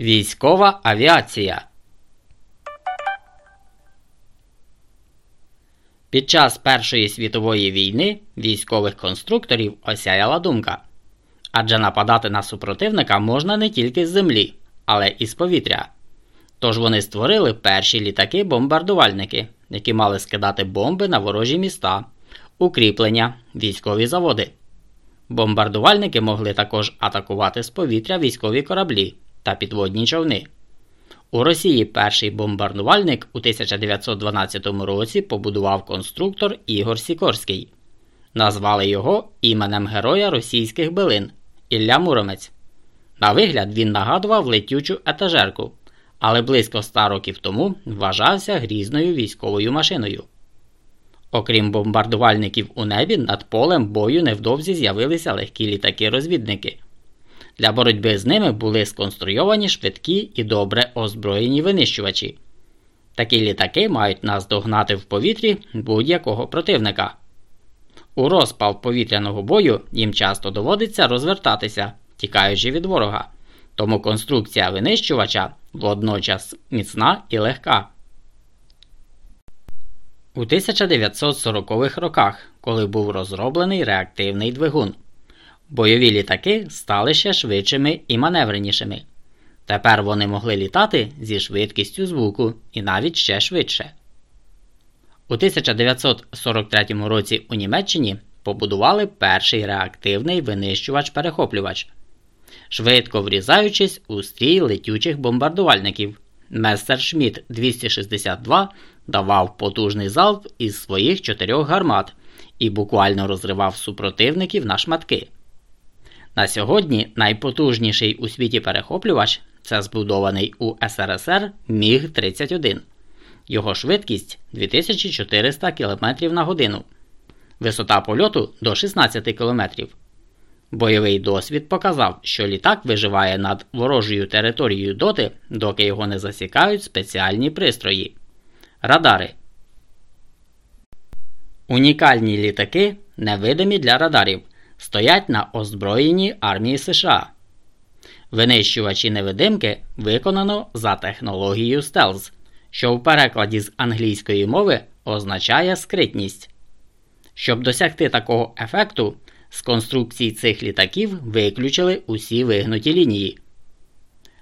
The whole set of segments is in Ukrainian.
Військова авіація. Під час Першої світової війни військових конструкторів осяяла думка. Адже нападати на супротивника можна не тільки з землі, але і з повітря. Тож вони створили перші літаки-бомбардувальники, які мали скидати бомби на ворожі міста, укріплення, військові заводи. Бомбардувальники могли також атакувати з повітря військові кораблі та підводні човни. У Росії перший бомбардувальник у 1912 році побудував конструктор Ігор Сікорський. Назвали його іменем Героя російських билин Ілля Муромець. На вигляд він нагадував летючу етажерку, але близько 100 років тому вважався грізною військовою машиною. Окрім бомбардувальників у небі, над полем бою невдовзі з'явилися легкі літаки-розвідники. Для боротьби з ними були сконструйовані швидкі і добре озброєні винищувачі. Такі літаки мають наздогнати в повітрі будь-якого противника. У розпал повітряного бою їм часто доводиться розвертатися, тікаючи від ворога, тому конструкція винищувача водночас міцна і легка. У 1940-х роках, коли був розроблений реактивний двигун, бойові літаки стали ще швидшими і маневренішими. Тепер вони могли літати зі швидкістю звуку і навіть ще швидше. У 1943 році у Німеччині побудували перший реактивний винищувач-перехоплювач, швидко врізаючись у стрій летючих бомбардувальників. Мессершмітт 262 давав потужний залп із своїх чотирьох гармат і буквально розривав супротивників на шматки. На сьогодні найпотужніший у світі перехоплювач це збудований у СРСР Міг 31. Його швидкість 2400 км на годину, висота польоту до 16 км. Бойовий досвід показав, що літак виживає над ворожою територією доти, доки його не засікають спеціальні пристрої. Радари. Унікальні літаки, невидимі для радарів, стоять на озброєнні армії США. Винищувачі невидимки виконано за технологією стелз, що в перекладі з англійської мови означає скритність. Щоб досягти такого ефекту, з конструкції цих літаків виключили усі вигнуті лінії.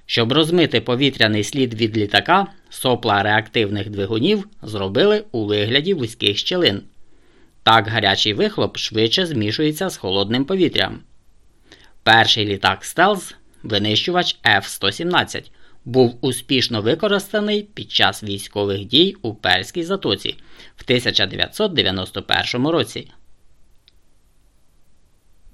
Щоб розмити повітряний слід від літака, сопла реактивних двигунів зробили у вигляді вузьких щелин. Так гарячий вихлоп швидше змішується з холодним повітрям. Перший літак Стелс, винищувач F-117, був успішно використаний під час військових дій у Перській затоці в 1991 році.